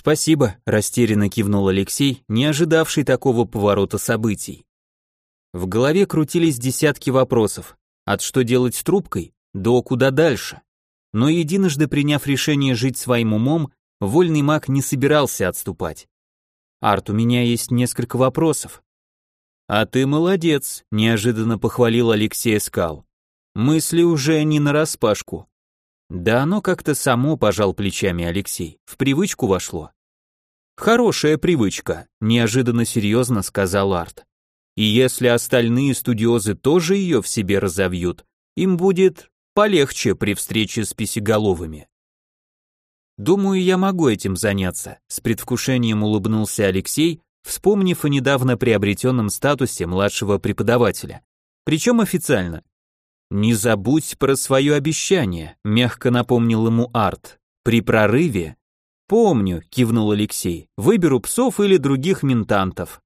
Спасибо, растерянно кивнул Алексей, не ожидавший такого поворота событий. В голове крутились десятки вопросов. От что делать с трубкой, до куда дальше. Но единожды приняв решение жить своим умом, вольный маг не собирался отступать. Арт, у меня есть несколько вопросов. А ты молодец, неожиданно похвалил Алексей Скал. Мысли уже не нараспашку. Да оно как-то само, пожал плечами Алексей, в привычку вошло. Хорошая привычка, неожиданно серьезно сказал Арт. И если остальные студиозы тоже ее в себе разовьют, им будет полегче при встрече с писеголовыми. Думаю, я могу этим заняться, с предвкушением улыбнулся Алексей, вспомнив о недавно приобретенном статусе младшего преподавателя. Причем официально, «Не забудь про свое обещание», — мягко напомнил ему Арт. «При прорыве...» «Помню», — кивнул Алексей, — «выберу псов или других ментантов.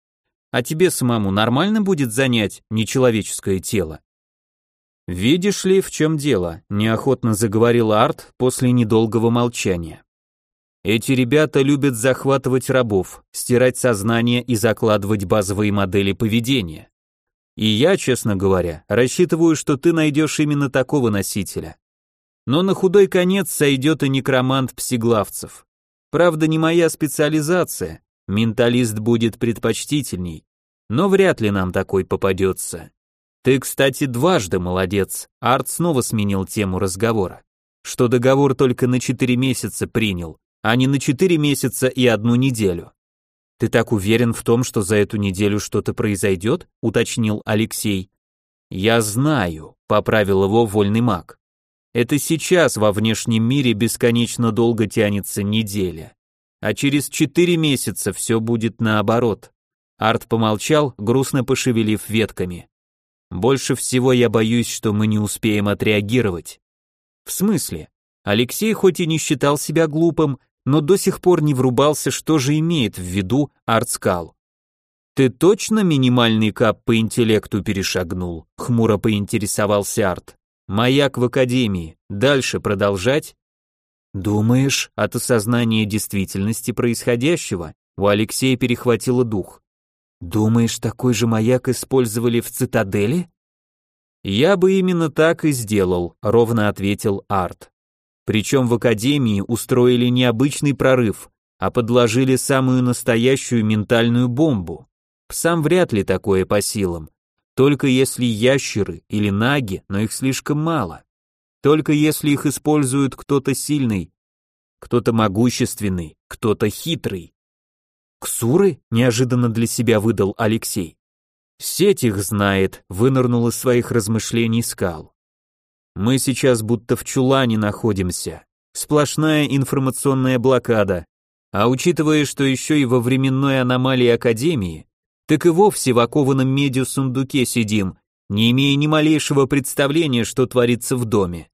А тебе самому нормально будет занять нечеловеческое тело?» «Видишь ли, в чем дело?» — неохотно заговорил Арт после недолгого молчания. «Эти ребята любят захватывать рабов, стирать сознание и закладывать базовые модели поведения. И я, честно говоря, рассчитываю, что ты найдешь именно такого носителя. Но на худой конец сойдет и некромант псиглавцев. Правда, не моя специализация, менталист будет предпочтительней, но вряд ли нам такой попадется. Ты, кстати, дважды молодец, Арт снова сменил тему разговора. Что договор только на четыре месяца принял, а не на четыре месяца и одну неделю. Ты так уверен в том, что за эту неделю что-то произойдет? уточнил Алексей. Я знаю, поправил его вольный маг. Это сейчас во внешнем мире бесконечно долго тянется неделя. А через четыре месяца все будет наоборот. Арт помолчал, грустно пошевелив ветками. Больше всего я боюсь, что мы не успеем отреагировать. В смысле? Алексей хоть и не считал себя глупым, но до сих пор не врубался, что же имеет в виду Артскал. «Ты точно минимальный кап по интеллекту перешагнул?» — хмуро поинтересовался Арт. «Маяк в академии. Дальше продолжать?» «Думаешь, от осознания действительности происходящего?» У Алексея перехватило дух. «Думаешь, такой же маяк использовали в цитадели?» «Я бы именно так и сделал», — ровно ответил Арт. Причем в академии устроили необычный прорыв, а подложили самую настоящую ментальную бомбу. Псам вряд ли такое по силам. Только если ящеры или наги, но их слишком мало. Только если их использует кто-то сильный, кто-то могущественный, кто-то хитрый. «Ксуры?» — неожиданно для себя выдал Алексей. «Сеть их знает», — вынырнул из своих размышлений скал. Мы сейчас будто в чулане находимся. Сплошная информационная блокада. А учитывая, что еще и во временной аномалии Академии, так и вовсе в окованном медью сидим, не имея ни малейшего представления, что творится в доме.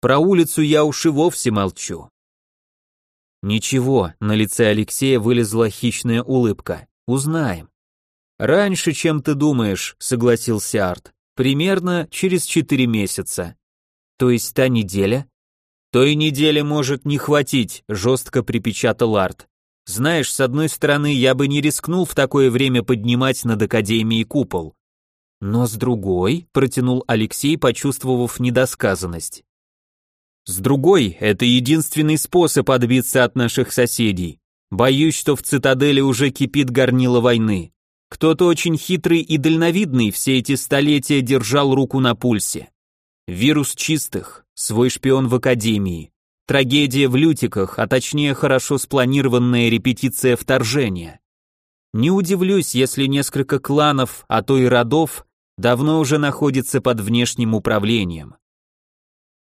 Про улицу я уж и вовсе молчу. Ничего, на лице Алексея вылезла хищная улыбка. Узнаем. Раньше, чем ты думаешь, согласился Арт. Примерно через четыре месяца. То есть та неделя? Той недели может не хватить, жестко припечатал Арт. Знаешь, с одной стороны, я бы не рискнул в такое время поднимать над Академией купол. Но с другой, протянул Алексей, почувствовав недосказанность. С другой, это единственный способ отбиться от наших соседей. Боюсь, что в цитадели уже кипит горнило войны. Кто-то очень хитрый и дальновидный все эти столетия держал руку на пульсе. Вирус чистых, свой шпион в академии, трагедия в лютиках, а точнее хорошо спланированная репетиция вторжения. Не удивлюсь, если несколько кланов, а то и родов, давно уже находится под внешним управлением.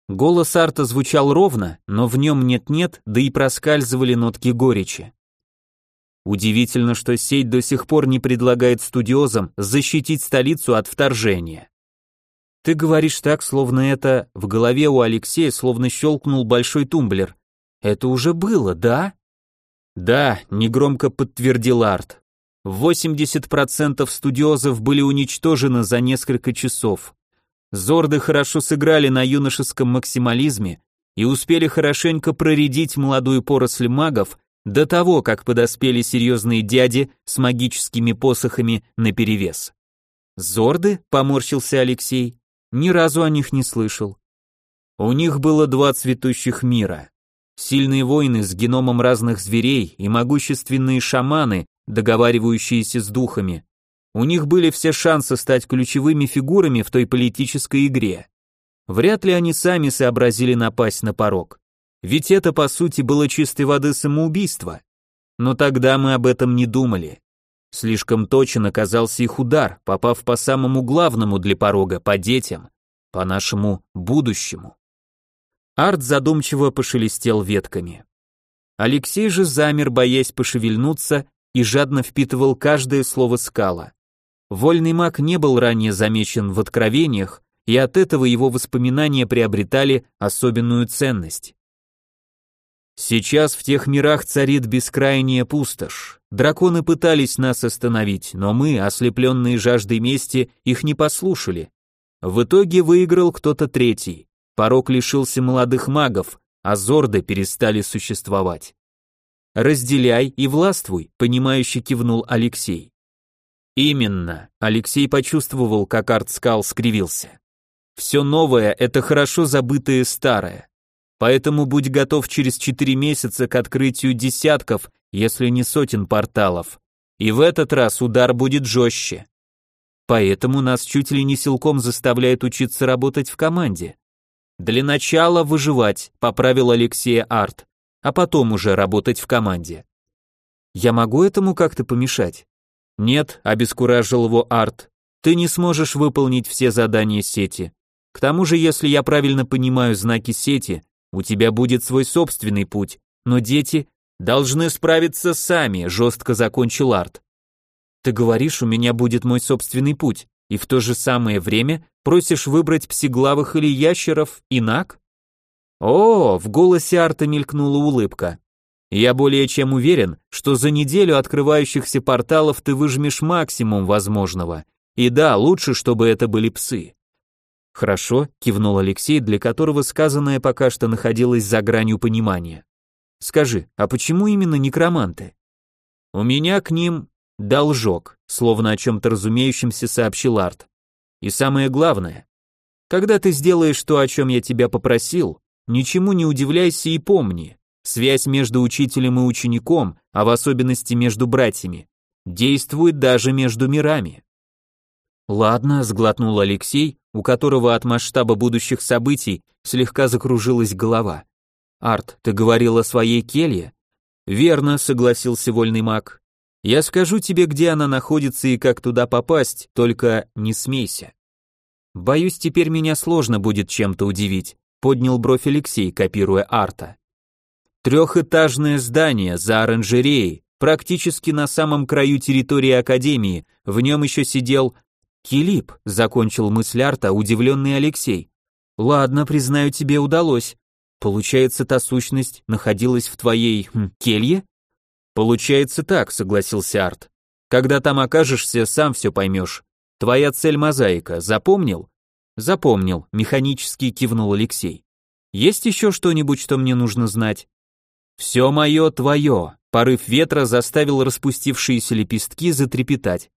Голос Арта звучал ровно, но в нем нет-нет, да и проскальзывали нотки горечи. Удивительно, что сеть до сих пор не предлагает студиозам защитить столицу от вторжения. Ты говоришь так, словно это в голове у Алексея словно щелкнул большой тумблер. Это уже было, да? Да, негромко подтвердил Арт. 80% студиозов были уничтожены за несколько часов. Зорды хорошо сыграли на юношеском максимализме и успели хорошенько проредить молодую поросль магов до того, как подоспели серьезные дяди с магическими посохами наперевес. «Зорды?» — поморщился Алексей. «Ни разу о них не слышал». У них было два цветущих мира. Сильные воины с геномом разных зверей и могущественные шаманы, договаривающиеся с духами. У них были все шансы стать ключевыми фигурами в той политической игре. Вряд ли они сами сообразили напасть на порог. Ведь это, по сути, было чистой воды самоубийство. Но тогда мы об этом не думали. Слишком точен оказался их удар, попав по самому главному для порога, по детям, по нашему будущему. Арт задумчиво пошелестел ветками. Алексей же замер, боясь пошевельнуться, и жадно впитывал каждое слово скала. Вольный маг не был ранее замечен в откровениях, и от этого его воспоминания приобретали особенную ценность. Сейчас в тех мирах царит бескрайняя пустошь. Драконы пытались нас остановить, но мы, ослепленные жаждой мести, их не послушали. В итоге выиграл кто-то третий. Порог лишился молодых магов, а зорды перестали существовать. «Разделяй и властвуй», — понимающе кивнул Алексей. Именно. Алексей почувствовал, как Артскал скривился. Все новое — это хорошо забытое старое. Поэтому будь готов через четыре месяца к открытию десятков, если не сотен порталов. И в этот раз удар будет жестче. Поэтому нас чуть ли не силком заставляет учиться работать в команде. Для начала выживать, поправил Алексея Арт, а потом уже работать в команде. Я могу этому как-то помешать? Нет, обескуражил его Арт. Ты не сможешь выполнить все задания сети. К тому же, если я правильно понимаю знаки сети, у тебя будет свой собственный путь, но дети должны справиться сами, жестко закончил Арт. Ты говоришь, у меня будет мой собственный путь, и в то же самое время просишь выбрать псиглавых или ящеров, инак? О, в голосе Арта мелькнула улыбка. Я более чем уверен, что за неделю открывающихся порталов ты выжмешь максимум возможного. И да, лучше, чтобы это были псы. Хорошо, кивнул Алексей, для которого сказанное пока что находилось за гранью понимания. Скажи, а почему именно некроманты? У меня к ним должок, словно о чем-то разумеющемся сообщил Арт. И самое главное, когда ты сделаешь то, о чем я тебя попросил, ничему не удивляйся и помни, Связь между учителем и учеником, а в особенности между братьями, действует даже между мирами. Ладно, сглотнул Алексей, у которого от масштаба будущих событий слегка закружилась голова. Арт, ты говорил о своей келье? Верно, согласился вольный маг. Я скажу тебе, где она находится и как туда попасть, только не смейся. Боюсь, теперь меня сложно будет чем-то удивить, поднял бровь Алексей, копируя Арта. Трехэтажное здание за оранжереей, практически на самом краю территории Академии, в нем еще сидел Килип, закончил мысль Арта, удивленный Алексей. Ладно, признаю, тебе удалось. Получается, та сущность находилась в твоей хм, келье? Получается так, согласился Арт. Когда там окажешься, сам все поймешь. Твоя цель мозаика, запомнил? Запомнил, механически кивнул Алексей. Есть еще что-нибудь, что мне нужно знать? «Все мое твое», порыв ветра заставил распустившиеся лепестки затрепетать.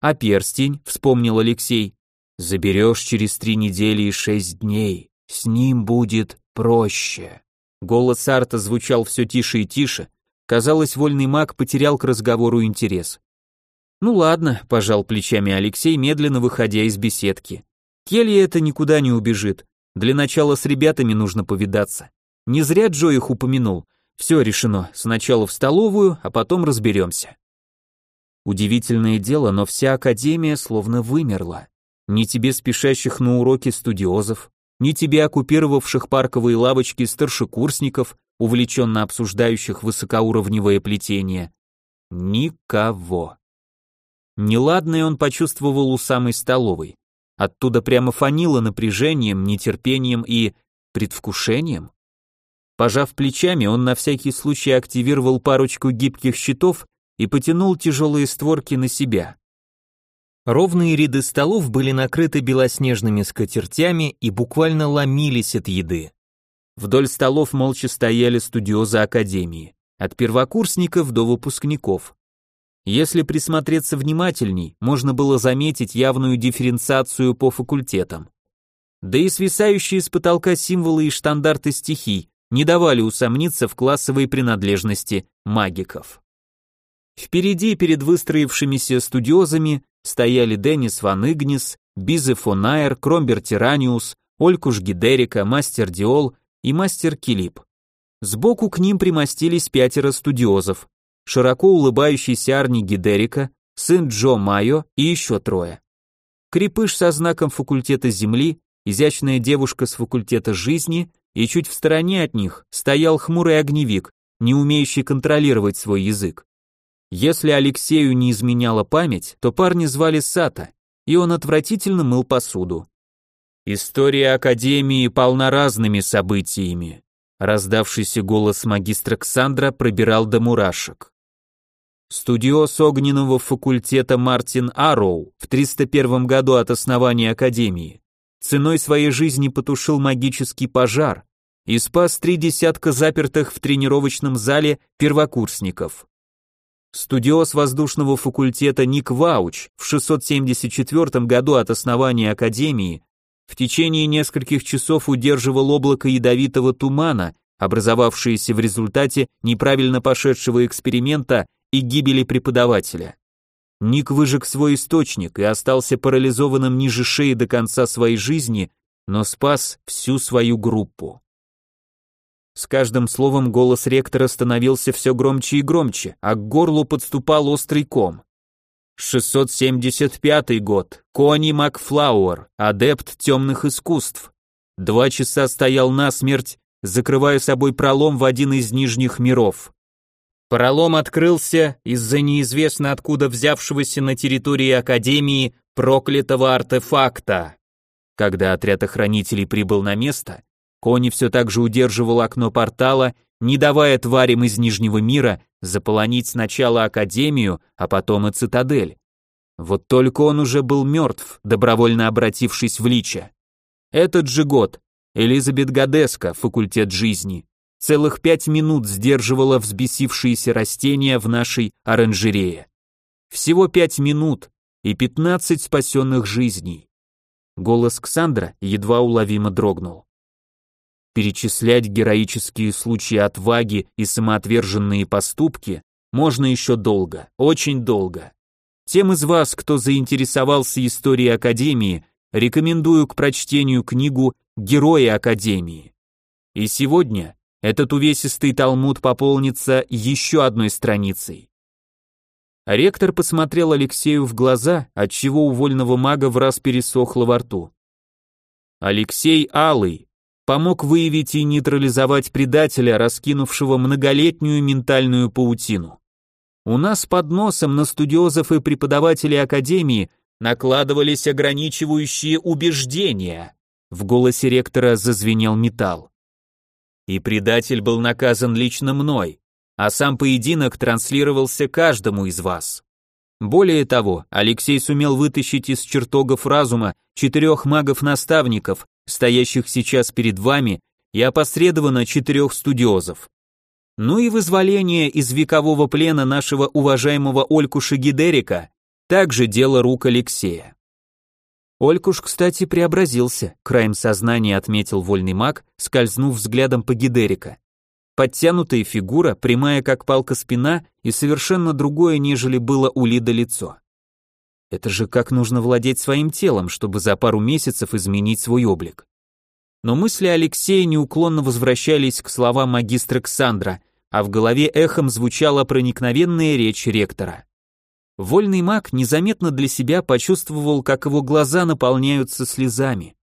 «А перстень», — вспомнил Алексей, — «заберешь через три недели и шесть дней, с ним будет проще». Голос Арта звучал все тише и тише, казалось, вольный маг потерял к разговору интерес. «Ну ладно», — пожал плечами Алексей, медленно выходя из беседки. «Келья это никуда не убежит, для начала с ребятами нужно повидаться. Не зря Джо их упомянул, все решено, сначала в столовую, а потом разберемся. Удивительное дело, но вся академия словно вымерла. Ни тебе спешащих на уроки студиозов, ни тебе оккупировавших парковые лавочки старшекурсников, увлеченно обсуждающих высокоуровневое плетение. Никого. Неладное он почувствовал у самой столовой. Оттуда прямо фанило напряжением, нетерпением и предвкушением. Пожав плечами, он на всякий случай активировал парочку гибких щитов и потянул тяжелые створки на себя. Ровные ряды столов были накрыты белоснежными скатертями и буквально ломились от еды. Вдоль столов молча стояли студиозы академии, от первокурсников до выпускников. Если присмотреться внимательней, можно было заметить явную дифференциацию по факультетам. Да и свисающие с потолка символы и штандарты стихий не давали усомниться в классовой принадлежности магиков. Впереди перед выстроившимися студиозами стояли Деннис Ван Игнис, Бизе фон Айр, Кромбер Тираниус, Олькуш Гидерика, Мастер Диол и Мастер Килип. Сбоку к ним примостились пятеро студиозов, широко улыбающийся Арни Гидерика, сын Джо Майо и еще трое. Крепыш со знаком факультета Земли, изящная девушка с факультета жизни и чуть в стороне от них стоял хмурый огневик, не умеющий контролировать свой язык. Если Алексею не изменяла память, то парни звали Сата, и он отвратительно мыл посуду. История Академии полна разными событиями. Раздавшийся голос магистра Ксандра пробирал до мурашек. Студиос огненного факультета Мартин Арроу в 301 году от основания Академии ценой своей жизни потушил магический пожар и спас три десятка запертых в тренировочном зале первокурсников. Студиос воздушного факультета Ник Вауч в 674 году от основания Академии в течение нескольких часов удерживал облако ядовитого тумана, образовавшееся в результате неправильно пошедшего эксперимента и гибели преподавателя. Ник выжег свой источник и остался парализованным ниже шеи до конца своей жизни, но спас всю свою группу. С каждым словом голос ректора становился все громче и громче, а к горлу подступал острый ком. 675 год. Кони Макфлауэр, адепт темных искусств. Два часа стоял насмерть, закрывая собой пролом в один из нижних миров. Пролом открылся из-за неизвестно откуда взявшегося на территории Академии проклятого артефакта. Когда отряд охранителей прибыл на место, Кони все так же удерживал окно портала, не давая тварям из Нижнего мира заполонить сначала Академию, а потом и Цитадель. Вот только он уже был мертв, добровольно обратившись в Лича. Этот же год Элизабет Гадеска, факультет жизни, целых пять минут сдерживала взбесившиеся растения в нашей оранжерее. Всего пять минут и пятнадцать спасенных жизней. Голос Ксандра едва уловимо дрогнул. Перечислять героические случаи отваги и самоотверженные поступки можно еще долго, очень долго. Тем из вас, кто заинтересовался историей Академии, рекомендую к прочтению книгу «Герои Академии». И сегодня этот увесистый талмуд пополнится еще одной страницей. Ректор посмотрел Алексею в глаза, отчего у вольного мага в раз пересохло во рту. Алексей Алый, помог выявить и нейтрализовать предателя, раскинувшего многолетнюю ментальную паутину. У нас под носом на студиозов и преподавателей академии накладывались ограничивающие убеждения. В голосе ректора зазвенел металл. И предатель был наказан лично мной, а сам поединок транслировался каждому из вас. Более того, Алексей сумел вытащить из чертогов разума четырех магов-наставников, стоящих сейчас перед вами, и опосредованно четырех студиозов. Ну и вызволение из векового плена нашего уважаемого Олькуша Гидерика, также дело рук Алексея. Олькуш, кстати, преобразился, краем сознания отметил вольный маг, скользнув взглядом по Гидерика. Подтянутая фигура, прямая как палка спина и совершенно другое, нежели было у Лида лицо. Это же как нужно владеть своим телом, чтобы за пару месяцев изменить свой облик. Но мысли Алексея неуклонно возвращались к словам магистра Ксандра, а в голове эхом звучала проникновенная речь ректора. Вольный маг незаметно для себя почувствовал, как его глаза наполняются слезами.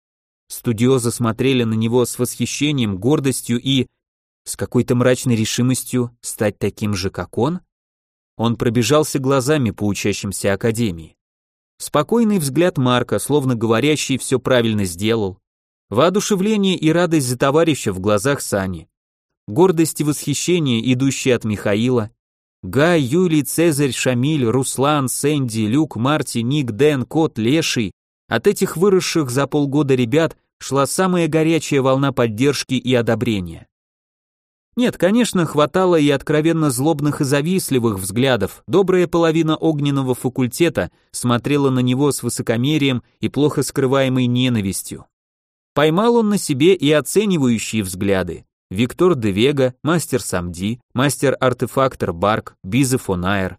Студиозы смотрели на него с восхищением, гордостью и с какой-то мрачной решимостью стать таким же, как он. он пробежался глазами по учащимся академии. Спокойный взгляд Марка, словно говорящий все правильно сделал. Воодушевление и радость за товарища в глазах Сани. Гордость и восхищение, идущие от Михаила. Гай, Юлий, Цезарь, Шамиль, Руслан, Сэнди, Люк, Марти, Ник, Дэн, Кот, Леший. От этих выросших за полгода ребят шла самая горячая волна поддержки и одобрения. Нет, конечно, хватало и откровенно злобных и завистливых взглядов. Добрая половина огненного факультета смотрела на него с высокомерием и плохо скрываемой ненавистью. Поймал он на себе и оценивающие взгляды. Виктор де Вега, мастер Самди, мастер-артефактор Барк, Бизе Фонайр.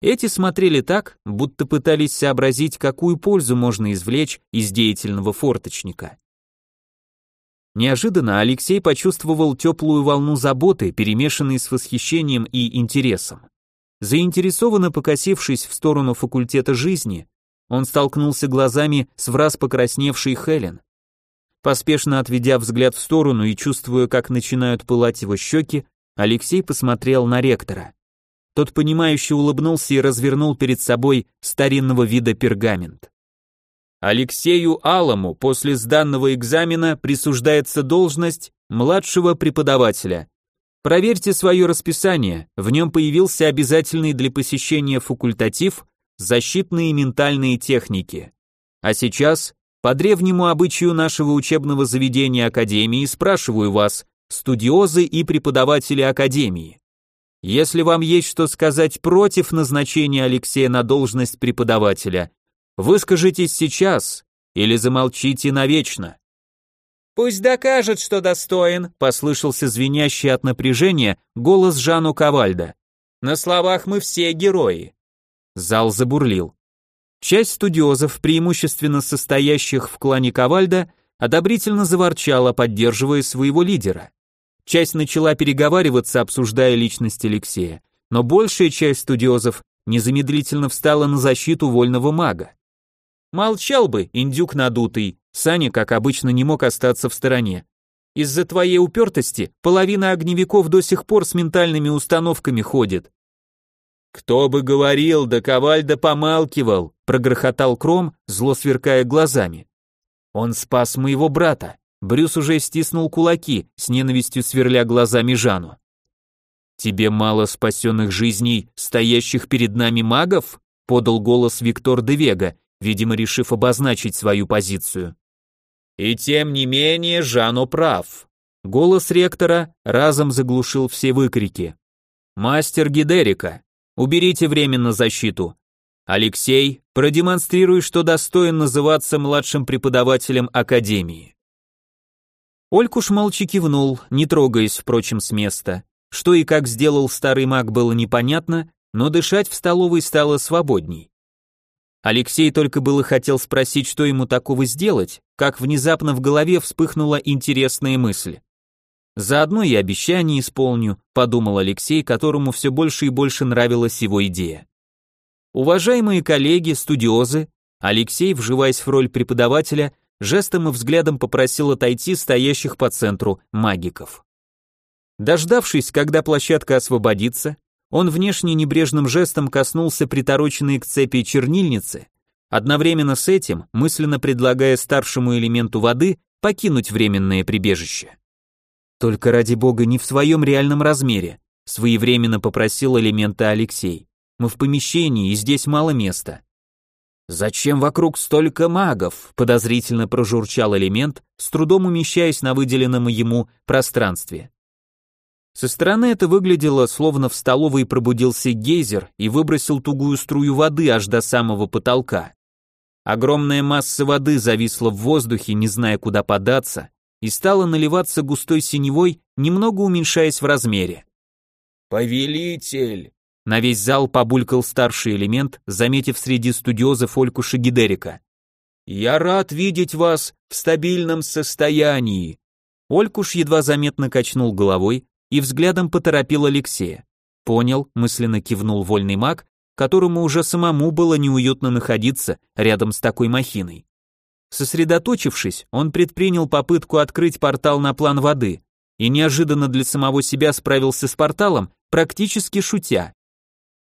Эти смотрели так, будто пытались сообразить, какую пользу можно извлечь из деятельного форточника. Неожиданно Алексей почувствовал теплую волну заботы, перемешанной с восхищением и интересом. Заинтересованно покосившись в сторону факультета жизни, он столкнулся глазами с враз покрасневшей Хелен. Поспешно отведя взгляд в сторону и чувствуя, как начинают пылать его щеки, Алексей посмотрел на ректора. Тот понимающе улыбнулся и развернул перед собой старинного вида пергамент. Алексею Алому после сданного экзамена присуждается должность младшего преподавателя. Проверьте свое расписание, в нем появился обязательный для посещения факультатив «Защитные ментальные техники». А сейчас, по древнему обычаю нашего учебного заведения Академии, спрашиваю вас, студиозы и преподаватели Академии. Если вам есть что сказать против назначения Алексея на должность преподавателя, Выскажитесь сейчас или замолчите навечно. Пусть докажет, что достоин, послышался звенящий от напряжения голос Жану Ковальда. На словах мы все герои. Зал забурлил. Часть студиозов, преимущественно состоящих в клане Ковальда, одобрительно заворчала, поддерживая своего лидера. Часть начала переговариваться, обсуждая личность Алексея, но большая часть студиозов незамедлительно встала на защиту вольного мага. Молчал бы, индюк надутый. Саня, как обычно, не мог остаться в стороне. Из-за твоей упертости половина огневиков до сих пор с ментальными установками ходит. Кто бы говорил, да Ковальда помалкивал, прогрохотал Кром, зло сверкая глазами. Он спас моего брата. Брюс уже стиснул кулаки, с ненавистью сверля глазами Жану. Тебе мало спасенных жизней, стоящих перед нами магов? подал голос Виктор де Вега, видимо, решив обозначить свою позицию. И тем не менее Жану прав. Голос ректора разом заглушил все выкрики. «Мастер Гидерика, уберите временно защиту. Алексей, продемонстрируй, что достоин называться младшим преподавателем Академии». Олькуш молча кивнул, не трогаясь, впрочем, с места. Что и как сделал старый маг было непонятно, но дышать в столовой стало свободней. Алексей только было хотел спросить, что ему такого сделать, как внезапно в голове вспыхнула интересная мысль. «Заодно и обещание исполню», — подумал Алексей, которому все больше и больше нравилась его идея. Уважаемые коллеги, студиозы, Алексей, вживаясь в роль преподавателя, жестом и взглядом попросил отойти стоящих по центру магиков. Дождавшись, когда площадка освободится, он внешне небрежным жестом коснулся притороченной к цепи чернильницы, одновременно с этим мысленно предлагая старшему элементу воды покинуть временное прибежище. Только ради бога не в своем реальном размере, своевременно попросил элемента Алексей. Мы в помещении, и здесь мало места. Зачем вокруг столько магов? подозрительно прожурчал элемент, с трудом умещаясь на выделенном ему пространстве. Со стороны это выглядело, словно в столовой пробудился гейзер и выбросил тугую струю воды аж до самого потолка. Огромная масса воды зависла в воздухе, не зная, куда податься, и стала наливаться густой синевой, немного уменьшаясь в размере. «Повелитель!» На весь зал побулькал старший элемент, заметив среди студиозов Олькуша Гидерика. «Я рад видеть вас в стабильном состоянии!» Олькуш едва заметно качнул головой, и взглядом поторопил Алексея. Понял, мысленно кивнул вольный маг, которому уже самому было неуютно находиться рядом с такой махиной. Сосредоточившись, он предпринял попытку открыть портал на план воды и неожиданно для самого себя справился с порталом, практически шутя.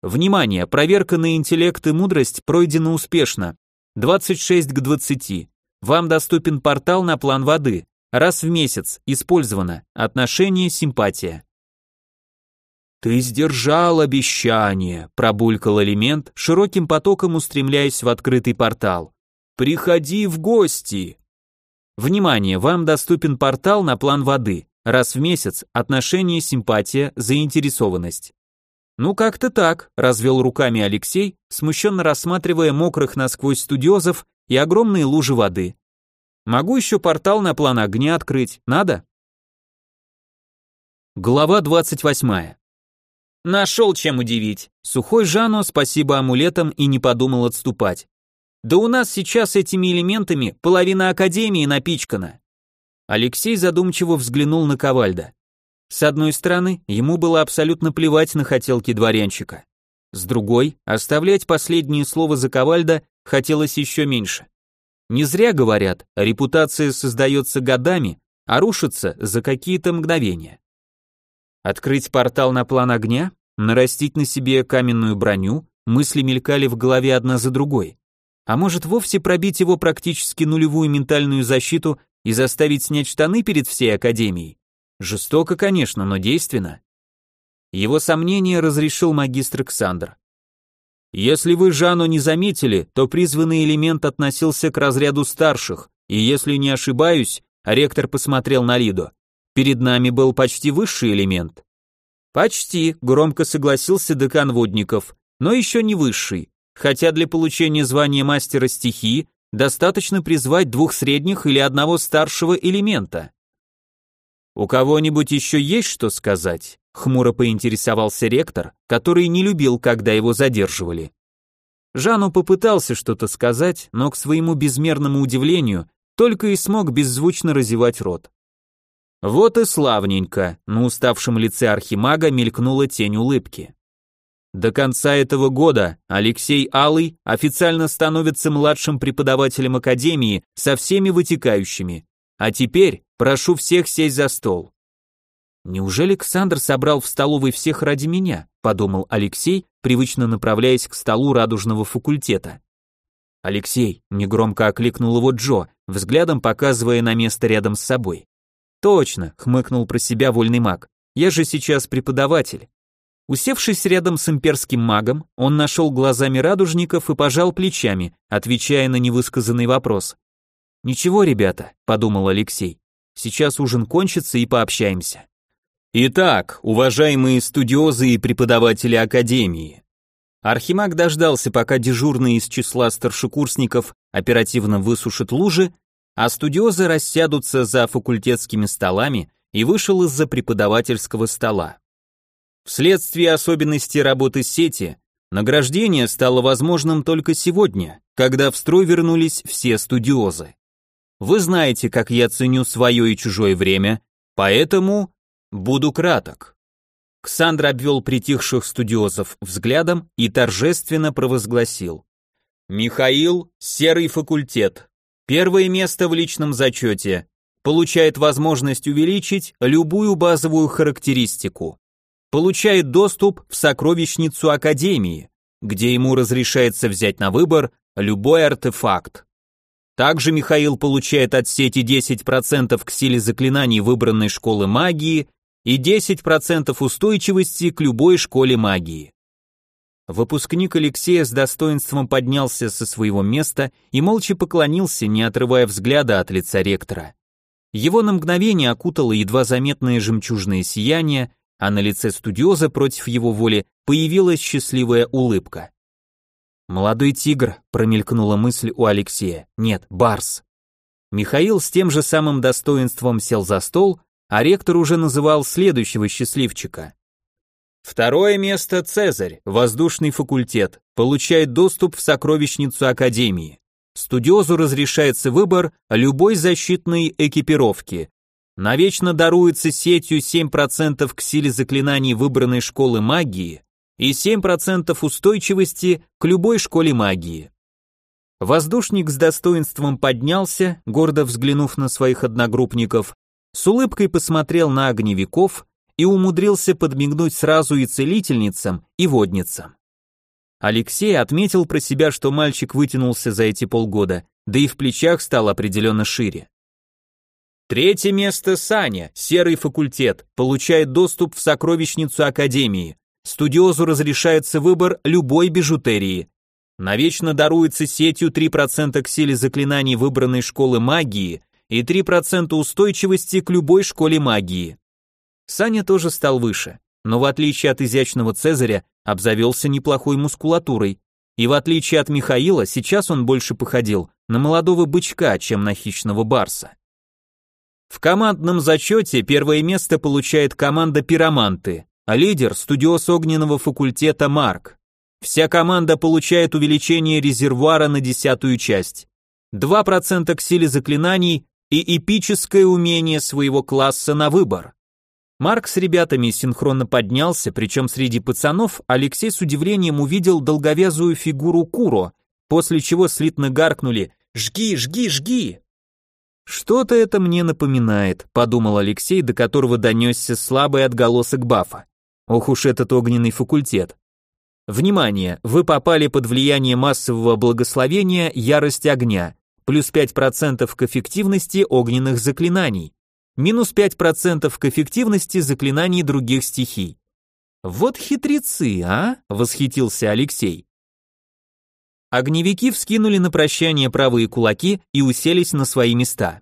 Внимание, проверка на интеллект и мудрость пройдена успешно. 26 к 20. Вам доступен портал на план воды. Раз в месяц. Использовано. Отношение, симпатия. «Ты сдержал обещание», — пробулькал элемент, широким потоком устремляясь в открытый портал. «Приходи в гости!» Внимание, вам доступен портал на план воды. Раз в месяц отношение, симпатия, заинтересованность. Ну как-то так, развел руками Алексей, смущенно рассматривая мокрых насквозь студиозов и огромные лужи воды. Могу еще портал на план огня открыть, надо? Глава 28. Нашел чем удивить. Сухой Жано, спасибо амулетам, и не подумал отступать. Да у нас сейчас этими элементами половина академии напичкана. Алексей задумчиво взглянул на Ковальда. С одной стороны, ему было абсолютно плевать на хотелки дворянчика. С другой, оставлять последнее слово за Ковальда хотелось еще меньше. Не зря говорят, репутация создается годами, а рушится за какие-то мгновения. Открыть портал на план огня, нарастить на себе каменную броню, мысли мелькали в голове одна за другой. А может вовсе пробить его практически нулевую ментальную защиту и заставить снять штаны перед всей академией? Жестоко, конечно, но действенно. Его сомнения разрешил магистр Ксандр. Если вы Жанну не заметили, то призванный элемент относился к разряду старших, и если не ошибаюсь, ректор посмотрел на Лидо, Перед нами был почти высший элемент. Почти, громко согласился декан водников, но еще не высший, хотя для получения звания мастера стихии достаточно призвать двух средних или одного старшего элемента. У кого-нибудь еще есть что сказать? Хмуро поинтересовался ректор, который не любил, когда его задерживали. Жану попытался что-то сказать, но к своему безмерному удивлению только и смог беззвучно разевать рот. Вот и славненько, на уставшем лице архимага мелькнула тень улыбки. До конца этого года Алексей Алый официально становится младшим преподавателем академии со всеми вытекающими. А теперь прошу всех сесть за стол. Неужели Александр собрал в столовой всех ради меня? подумал Алексей, привычно направляясь к столу радужного факультета. Алексей негромко окликнул его Джо, взглядом показывая на место рядом с собой. Точно, хмыкнул про себя вольный маг. Я же сейчас преподаватель. Усевшись рядом с имперским магом, он нашел глазами радужников и пожал плечами, отвечая на невысказанный вопрос. «Ничего, ребята», — подумал Алексей, — «сейчас ужин кончится и пообщаемся». Итак, уважаемые студиозы и преподаватели Академии. Архимаг дождался, пока дежурный из числа старшекурсников оперативно высушит лужи, а студиозы рассядутся за факультетскими столами и вышел из-за преподавательского стола. Вследствие особенностей работы сети, награждение стало возможным только сегодня, когда в строй вернулись все студиозы. Вы знаете, как я ценю свое и чужое время, поэтому буду краток. Ксандр обвел притихших студиозов взглядом и торжественно провозгласил. Михаил, серый факультет, Первое место в личном зачете. Получает возможность увеличить любую базовую характеристику. Получает доступ в сокровищницу Академии, где ему разрешается взять на выбор любой артефакт. Также Михаил получает от сети 10% к силе заклинаний выбранной школы магии и 10% устойчивости к любой школе магии. Выпускник Алексея с достоинством поднялся со своего места и молча поклонился, не отрывая взгляда от лица ректора. Его на мгновение окутало едва заметное жемчужное сияние, а на лице студиоза против его воли появилась счастливая улыбка. «Молодой тигр», — промелькнула мысль у Алексея, — «нет, барс». Михаил с тем же самым достоинством сел за стол, а ректор уже называл следующего счастливчика. Второе место Цезарь, воздушный факультет, получает доступ в сокровищницу Академии. Студиозу разрешается выбор любой защитной экипировки. Навечно даруется сетью 7% к силе заклинаний выбранной школы магии и 7% устойчивости к любой школе магии. Воздушник с достоинством поднялся, гордо взглянув на своих одногруппников, с улыбкой посмотрел на огневиков и умудрился подмигнуть сразу и целительницам, и водницам. Алексей отметил про себя, что мальчик вытянулся за эти полгода, да и в плечах стал определенно шире. Третье место Саня, серый факультет, получает доступ в сокровищницу Академии. Студиозу разрешается выбор любой бижутерии. Навечно даруется сетью 3% к силе заклинаний выбранной школы магии и 3% устойчивости к любой школе магии. Саня тоже стал выше, но в отличие от изящного Цезаря, обзавелся неплохой мускулатурой, и в отличие от Михаила, сейчас он больше походил на молодого бычка, чем на хищного барса. В командном зачете первое место получает команда «Пироманты», а лидер – студиос огненного факультета «Марк». Вся команда получает увеличение резервуара на десятую часть, 2% к силе заклинаний и эпическое умение своего класса на выбор. Марк с ребятами синхронно поднялся, причем среди пацанов Алексей с удивлением увидел долговязую фигуру Куро, после чего слитно гаркнули «Жги, жги, жги!». «Что-то это мне напоминает», — подумал Алексей, до которого донесся слабый отголосок бафа. «Ох уж этот огненный факультет». Внимание, вы попали под влияние массового благословения «Ярость огня», плюс 5% к эффективности огненных заклинаний, минус 5% к эффективности заклинаний других стихий. Вот хитрецы, а? восхитился Алексей. Огневики вскинули на прощание правые кулаки и уселись на свои места.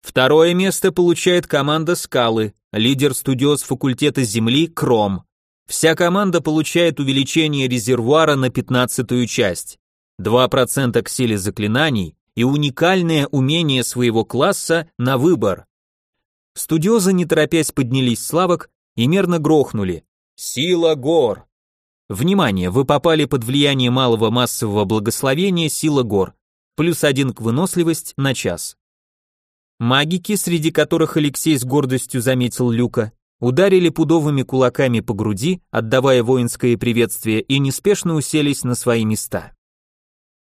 Второе место получает команда Скалы, лидер студиоз факультета Земли Кром. Вся команда получает увеличение резервуара на пятнадцатую часть, 2% к силе заклинаний и уникальное умение своего класса на выбор. Студиозы не торопясь поднялись с лавок и мерно грохнули. Сила гор. Внимание, вы попали под влияние малого массового благословения сила гор, плюс один к выносливость на час. Магики, среди которых Алексей с гордостью заметил Люка, ударили пудовыми кулаками по груди, отдавая воинское приветствие, и неспешно уселись на свои места.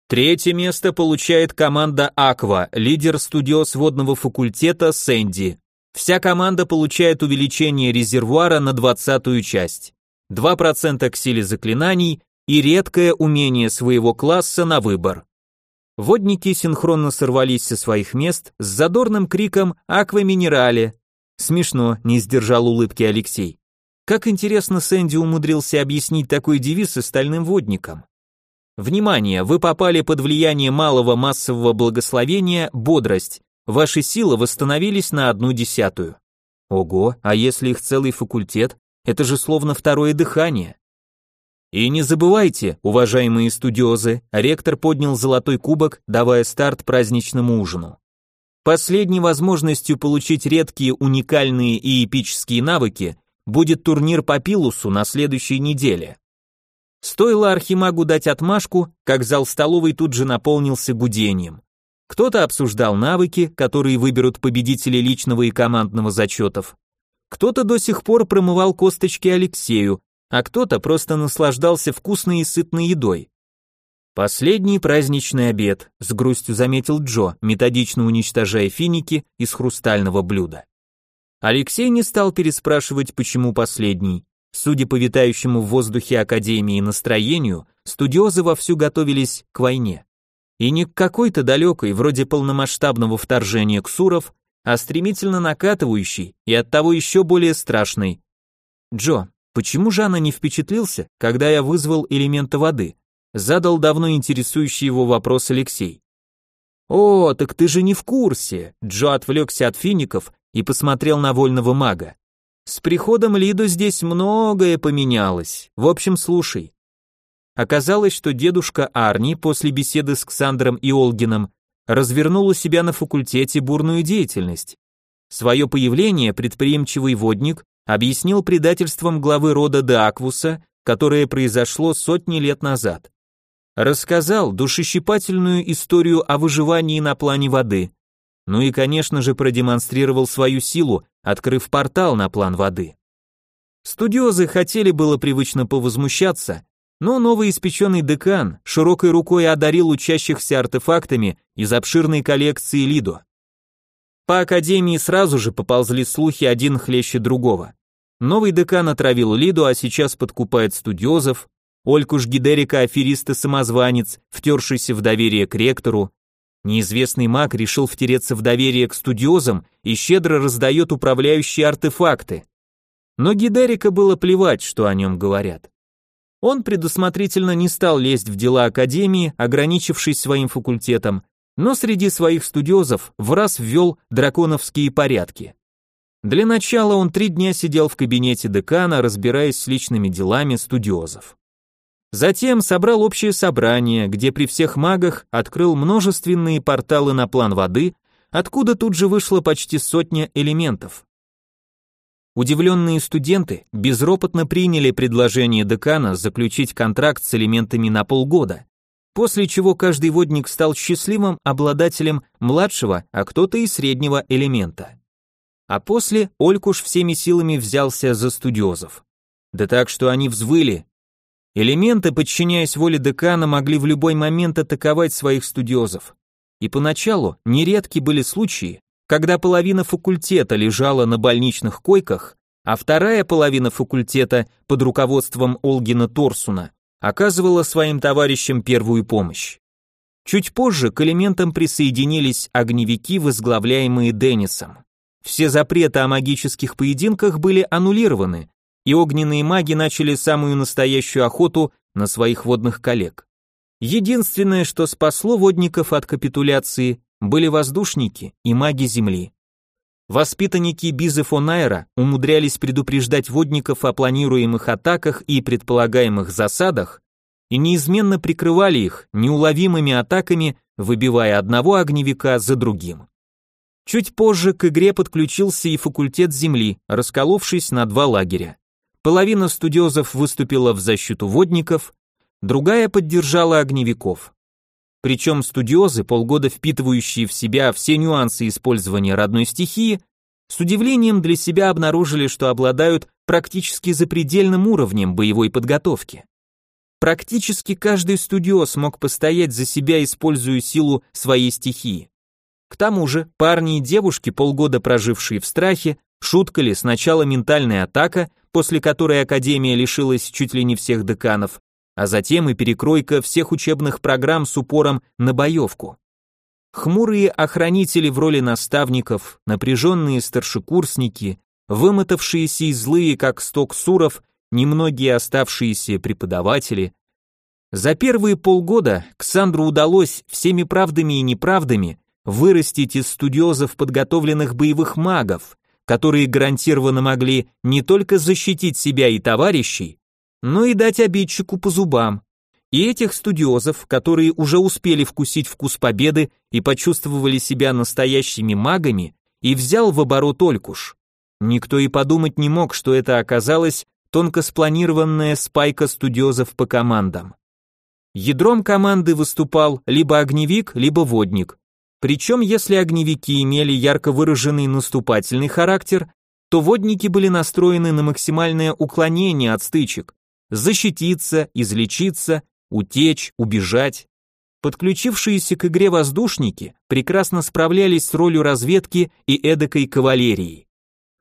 Третье место получает команда Аква, лидер студиос водного факультета Сэнди. Вся команда получает увеличение резервуара на двадцатую часть. 2% к силе заклинаний и редкое умение своего класса на выбор. Водники синхронно сорвались со своих мест с задорным криком «Аква Минерале!». Смешно, не сдержал улыбки Алексей. Как интересно Сэнди умудрился объяснить такой девиз остальным водникам. Внимание, вы попали под влияние малого массового благословения «Бодрость». Ваши силы восстановились на одну десятую. Ого, а если их целый факультет, это же словно второе дыхание. И не забывайте, уважаемые студиозы, ректор поднял золотой кубок, давая старт праздничному ужину. Последней возможностью получить редкие, уникальные и эпические навыки будет турнир по Пилусу на следующей неделе. Стоило Архимагу дать отмашку, как зал столовой тут же наполнился гудением. Кто-то обсуждал навыки, которые выберут победители личного и командного зачетов. Кто-то до сих пор промывал косточки Алексею, а кто-то просто наслаждался вкусной и сытной едой. Последний праздничный обед, с грустью заметил Джо, методично уничтожая финики из хрустального блюда. Алексей не стал переспрашивать, почему последний. Судя по витающему в воздухе Академии настроению, студиозы вовсю готовились к войне. И не к какой-то далекой, вроде полномасштабного вторжения ксуров, а стремительно накатывающий и оттого еще более страшный. Джо, почему Жанна не впечатлился, когда я вызвал элементы воды? Задал давно интересующий его вопрос Алексей. О, так ты же не в курсе. Джо отвлекся от фиников и посмотрел на вольного мага. С приходом Лидо здесь многое поменялось. В общем, слушай. Оказалось, что дедушка Арни после беседы с Ксандром и Олгином развернул у себя на факультете бурную деятельность. Свое появление предприимчивый водник объяснил предательством главы рода Деаквуса, которое произошло сотни лет назад. Рассказал душещипательную историю о выживании на плане воды. Ну и, конечно же, продемонстрировал свою силу, открыв портал на план воды. Студиозы хотели было привычно повозмущаться, но новоиспеченный декан широкой рукой одарил учащихся артефактами из обширной коллекции Лидо. По академии сразу же поползли слухи один хлеще другого. Новый декан отравил Лиду, а сейчас подкупает студиозов. Олькуш Гидерика аферист и самозванец, втершийся в доверие к ректору. Неизвестный маг решил втереться в доверие к студиозам и щедро раздает управляющие артефакты. Но Гидерика было плевать, что о нем говорят. Он предусмотрительно не стал лезть в дела Академии, ограничившись своим факультетом, но среди своих студиозов в раз ввел драконовские порядки. Для начала он три дня сидел в кабинете декана, разбираясь с личными делами студиозов. Затем собрал общее собрание, где при всех магах открыл множественные порталы на план воды, откуда тут же вышло почти сотня элементов. Удивленные студенты безропотно приняли предложение декана заключить контракт с элементами на полгода, после чего каждый водник стал счастливым обладателем младшего, а кто-то и среднего элемента. А после Олькуш всеми силами взялся за студиозов. Да так, что они взвыли, Элементы, подчиняясь воле декана, могли в любой момент атаковать своих студиозов. И поначалу нередки были случаи, когда половина факультета лежала на больничных койках, а вторая половина факультета под руководством Олгина Торсуна оказывала своим товарищам первую помощь. Чуть позже к элементам присоединились огневики, возглавляемые Деннисом. Все запреты о магических поединках были аннулированы, и огненные маги начали самую настоящую охоту на своих водных коллег. Единственное, что спасло водников от капитуляции, были воздушники и маги Земли. Воспитанники Бизы фон Айра умудрялись предупреждать водников о планируемых атаках и предполагаемых засадах и неизменно прикрывали их неуловимыми атаками, выбивая одного огневика за другим. Чуть позже к игре подключился и факультет Земли, расколовшись на два лагеря. Половина студиозов выступила в защиту водников, другая поддержала огневиков. Причем студиозы, полгода впитывающие в себя все нюансы использования родной стихии, с удивлением для себя обнаружили, что обладают практически запредельным уровнем боевой подготовки. Практически каждый студиоз мог постоять за себя, используя силу своей стихии. К тому же, парни и девушки, полгода прожившие в страхе, шутка ли сначала ментальная атака, после которой Академия лишилась чуть ли не всех деканов, а затем и перекройка всех учебных программ с упором на боевку. Хмурые охранители в роли наставников, напряженные старшекурсники, вымотавшиеся и злые, как сток суров, немногие оставшиеся преподаватели. За первые полгода Ксандру удалось всеми правдами и неправдами вырастить из студиозов подготовленных боевых магов, которые гарантированно могли не только защитить себя и товарищей, но и дать обидчику по зубам. И этих студиозов, которые уже успели вкусить вкус победы и почувствовали себя настоящими магами, и взял в оборот Олькуш. Никто и подумать не мог, что это оказалось тонко спланированная спайка студиозов по командам. Ядром команды выступал либо огневик, либо водник, причем, если огневики имели ярко выраженный наступательный характер, то водники были настроены на максимальное уклонение от стычек, защититься, излечиться, утечь, убежать. Подключившиеся к игре воздушники прекрасно справлялись с ролью разведки и эдакой кавалерии.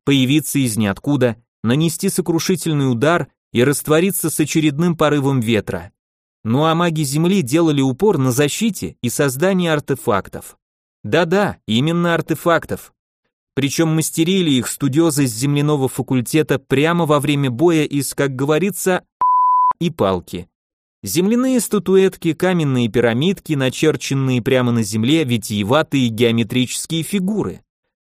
Появиться из ниоткуда, нанести сокрушительный удар и раствориться с очередным порывом ветра. Ну а маги Земли делали упор на защите и создании артефактов. Да-да, именно артефактов. Причем мастерили их студиозы с земляного факультета прямо во время боя из, как говорится, и палки. Земляные статуэтки, каменные пирамидки, начерченные прямо на земле, витиеватые геометрические фигуры.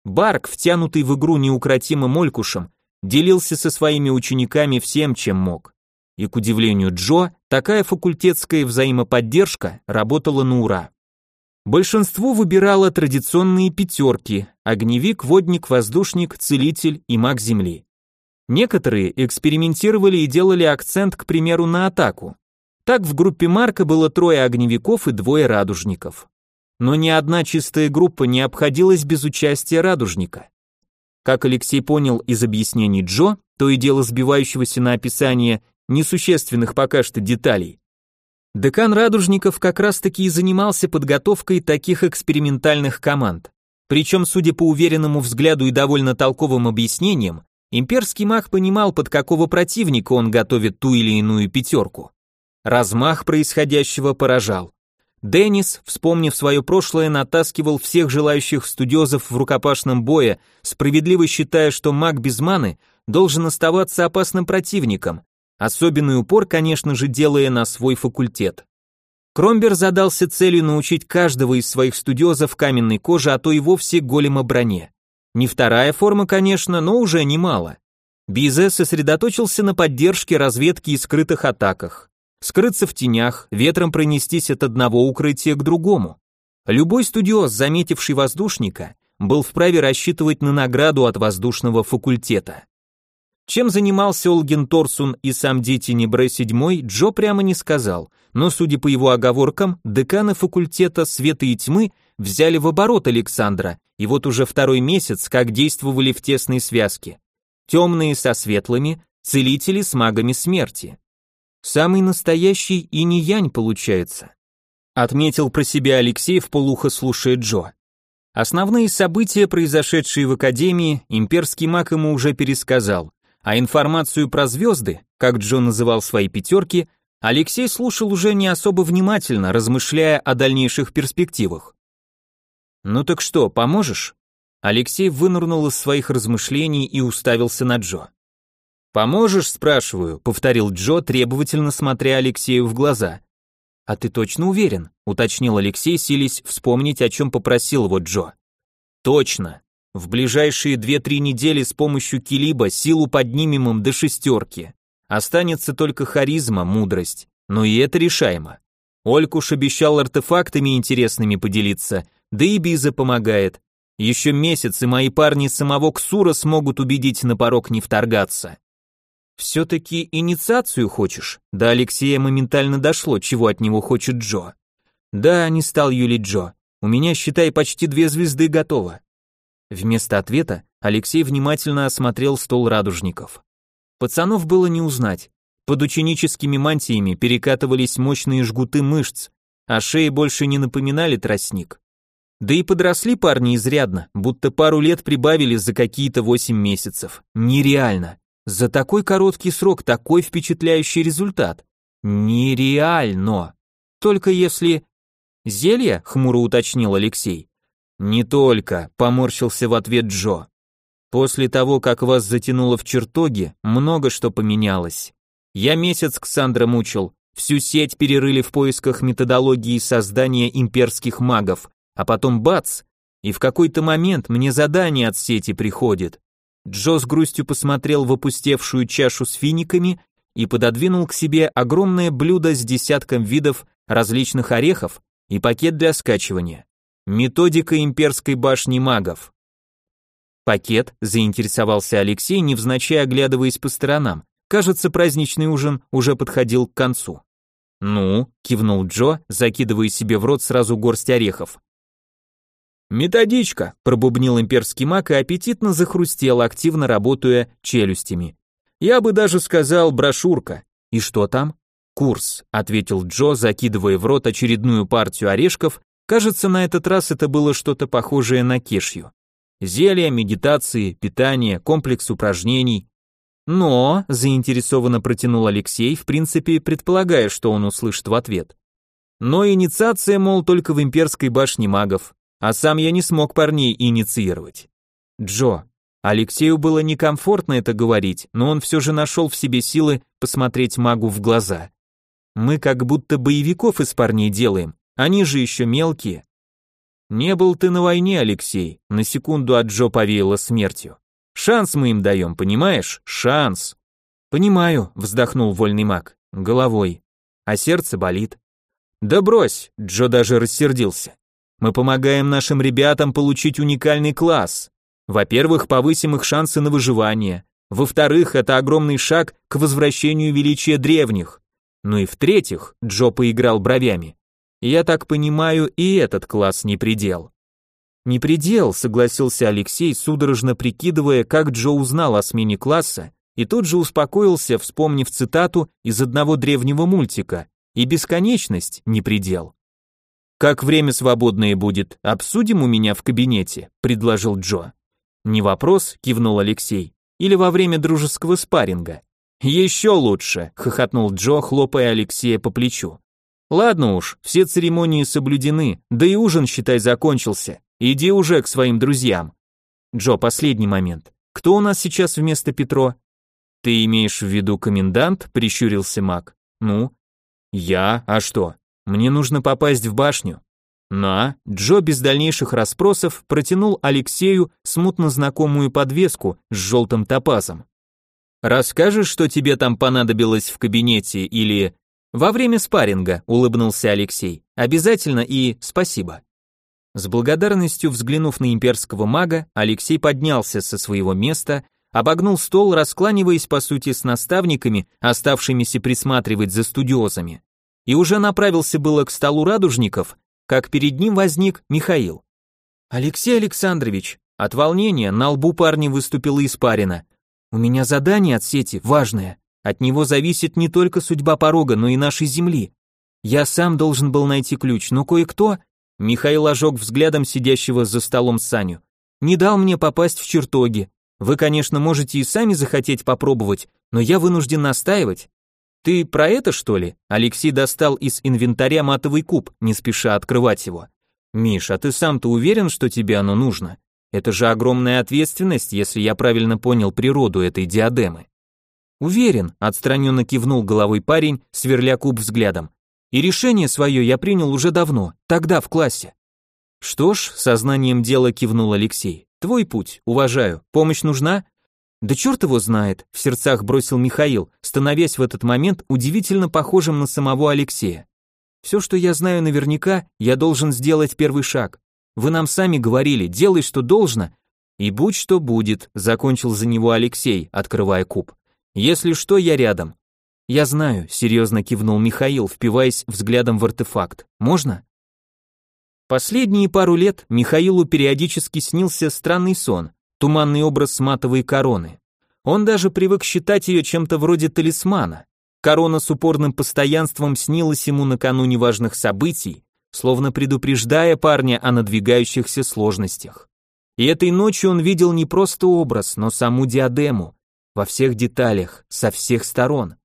Барк, втянутый в игру неукротимым олькушем, делился со своими учениками всем, чем мог. И к удивлению Джо, такая факультетская взаимоподдержка работала на ура. Большинство выбирало традиционные пятерки – огневик, водник, воздушник, целитель и маг земли. Некоторые экспериментировали и делали акцент, к примеру, на атаку. Так в группе Марка было трое огневиков и двое радужников. Но ни одна чистая группа не обходилась без участия радужника. Как Алексей понял из объяснений Джо, то и дело сбивающегося на описание несущественных пока что деталей, Декан Радужников как раз-таки и занимался подготовкой таких экспериментальных команд. Причем, судя по уверенному взгляду и довольно толковым объяснениям, имперский маг понимал, под какого противника он готовит ту или иную пятерку. Размах происходящего поражал. Деннис, вспомнив свое прошлое, натаскивал всех желающих студиозов в рукопашном бое, справедливо считая, что маг без маны должен оставаться опасным противником, особенный упор, конечно же, делая на свой факультет. Кромбер задался целью научить каждого из своих студиозов каменной коже, а то и вовсе голема броне. Не вторая форма, конечно, но уже немало. Бизе сосредоточился на поддержке разведки и скрытых атаках. Скрыться в тенях, ветром пронестись от одного укрытия к другому. Любой студиоз, заметивший воздушника, был вправе рассчитывать на награду от воздушного факультета. Чем занимался Олгин Торсун и сам Дети Небре седьмой, Джо прямо не сказал, но, судя по его оговоркам, деканы факультета света и тьмы взяли в оборот Александра, и вот уже второй месяц, как действовали в тесной связке темные со светлыми, целители с магами смерти. Самый настоящий и не янь получается. Отметил про себя Алексей в полухо слушая Джо. Основные события, произошедшие в Академии, имперский маг ему уже пересказал, а информацию про звезды, как Джо называл свои пятерки, Алексей слушал уже не особо внимательно, размышляя о дальнейших перспективах. «Ну так что, поможешь?» Алексей вынырнул из своих размышлений и уставился на Джо. «Поможешь?» – спрашиваю, – повторил Джо, требовательно смотря Алексею в глаза. «А ты точно уверен?» – уточнил Алексей, сились вспомнить, о чем попросил его Джо. «Точно. В ближайшие две-три недели с помощью Килиба силу поднимем им до шестерки. Останется только харизма, мудрость. Но и это решаемо. Олькуш обещал артефактами интересными поделиться, да и Биза помогает. Еще месяц, и мои парни самого Ксура смогут убедить на порог не вторгаться. Все-таки инициацию хочешь? До Алексея моментально дошло, чего от него хочет Джо. Да, не стал юлить Джо. У меня, считай, почти две звезды готово. Вместо ответа Алексей внимательно осмотрел стол радужников. Пацанов было не узнать. Под ученическими мантиями перекатывались мощные жгуты мышц, а шеи больше не напоминали тростник. Да и подросли парни изрядно, будто пару лет прибавили за какие-то восемь месяцев. Нереально. За такой короткий срок такой впечатляющий результат. Нереально. Только если... Зелье? Хмуро уточнил Алексей. Не только, поморщился в ответ Джо. После того, как вас затянуло в чертоги, много что поменялось. Я месяц Ксандра мучил, всю сеть перерыли в поисках методологии создания имперских магов, а потом бац, и в какой-то момент мне задание от сети приходит. Джо с грустью посмотрел в опустевшую чашу с финиками и пододвинул к себе огромное блюдо с десятком видов различных орехов и пакет для скачивания. Методика имперской башни магов. Пакет, заинтересовался Алексей, невзначай оглядываясь по сторонам. Кажется, праздничный ужин уже подходил к концу. «Ну», — кивнул Джо, закидывая себе в рот сразу горсть орехов. «Методичка», – пробубнил имперский маг и аппетитно захрустел, активно работая челюстями. «Я бы даже сказал брошюрка. И что там?» «Курс», – ответил Джо, закидывая в рот очередную партию орешков. Кажется, на этот раз это было что-то похожее на кешью. Зелья, медитации, питание, комплекс упражнений. Но, заинтересованно протянул Алексей, в принципе, предполагая, что он услышит в ответ. Но инициация, мол, только в имперской башне магов а сам я не смог парней инициировать. Джо. Алексею было некомфортно это говорить, но он все же нашел в себе силы посмотреть магу в глаза. Мы как будто боевиков из парней делаем, они же еще мелкие. Не был ты на войне, Алексей, на секунду от Джо повеяло смертью. Шанс мы им даем, понимаешь? Шанс. Понимаю, вздохнул вольный маг, головой. А сердце болит. Да брось, Джо даже рассердился. Мы помогаем нашим ребятам получить уникальный класс. Во-первых, повысим их шансы на выживание. Во-вторых, это огромный шаг к возвращению величия древних. Ну и в-третьих, Джо поиграл бровями. Я так понимаю, и этот класс не предел. Не предел, согласился Алексей, судорожно прикидывая, как Джо узнал о смене класса, и тут же успокоился, вспомнив цитату из одного древнего мультика, и бесконечность не предел. «Как время свободное будет, обсудим у меня в кабинете», — предложил Джо. «Не вопрос», — кивнул Алексей, — «или во время дружеского спарринга». Еще лучше, хохотнул Джо, хлопая Алексея по плечу. Ладно уж, все церемонии соблюдены, да и ужин, считай, закончился. Иди уже к своим друзьям. Джо, последний момент. Кто у нас сейчас вместо Петро? Ты имеешь в виду комендант? прищурился Мак. Ну, я, а что? Мне нужно попасть в башню. На, Джо без дальнейших расспросов протянул Алексею смутно знакомую подвеску с желтым топазом. Расскажешь, что тебе там понадобилось в кабинете или во время спарринга, улыбнулся Алексей. Обязательно и спасибо. С благодарностью взглянув на имперского мага, Алексей поднялся со своего места, обогнул стол, раскланиваясь по сути с наставниками, оставшимися присматривать за студиозами, и уже направился было к столу радужников, как перед ним возник Михаил. «Алексей Александрович!» От волнения на лбу парня выступила испарина. «У меня задание от сети, важное. От него зависит не только судьба порога, но и нашей земли. Я сам должен был найти ключ, но кое-кто...» Михаил ожег взглядом сидящего за столом Саню. «Не дал мне попасть в чертоги. Вы, конечно, можете и сами захотеть попробовать, но я вынужден настаивать. «Ты про это, что ли?» Алексей достал из инвентаря матовый куб, не спеша открывать его. «Миш, а ты сам-то уверен, что тебе оно нужно? Это же огромная ответственность, если я правильно понял природу этой диадемы». «Уверен», — отстраненно кивнул головой парень, сверля куб взглядом. «И решение свое я принял уже давно, тогда в классе». «Что ж», — сознанием дела кивнул Алексей. «Твой путь, уважаю. Помощь нужна?» Да черт его знает, в сердцах бросил Михаил, становясь в этот момент удивительно похожим на самого Алексея. Все, что я знаю наверняка, я должен сделать первый шаг. Вы нам сами говорили, делай, что должно, и будь что будет, закончил за него Алексей, открывая куб. Если что, я рядом. Я знаю, серьезно кивнул Михаил, впиваясь взглядом в артефакт. Можно? Последние пару лет Михаилу периодически снился странный сон туманный образ матовой короны. Он даже привык считать ее чем-то вроде талисмана. Корона с упорным постоянством снилась ему накануне важных событий, словно предупреждая парня о надвигающихся сложностях. И этой ночью он видел не просто образ, но саму диадему, во всех деталях, со всех сторон.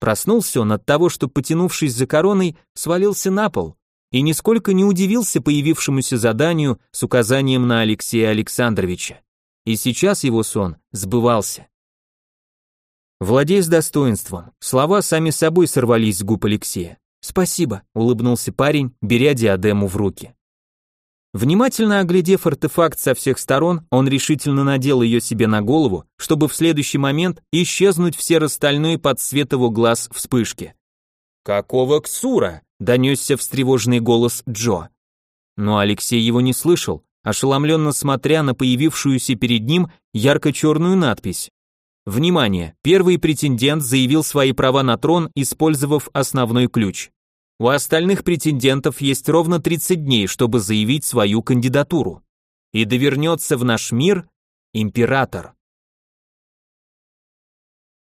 Проснулся он от того, что, потянувшись за короной, свалился на пол и нисколько не удивился появившемуся заданию с указанием на Алексея Александровича и сейчас его сон сбывался. Владей с достоинством. Слова сами собой сорвались с губ Алексея. Спасибо, улыбнулся парень, беря диадему в руки. Внимательно оглядев артефакт со всех сторон, он решительно надел ее себе на голову, чтобы в следующий момент исчезнуть в серо-стальной под свет его глаз вспышки. «Какого ксура?» — донесся встревоженный голос Джо. Но Алексей его не слышал, ошеломленно смотря на появившуюся перед ним ярко-черную надпись. Внимание! Первый претендент заявил свои права на трон, использовав основной ключ. У остальных претендентов есть ровно 30 дней, чтобы заявить свою кандидатуру. И довернется в наш мир император.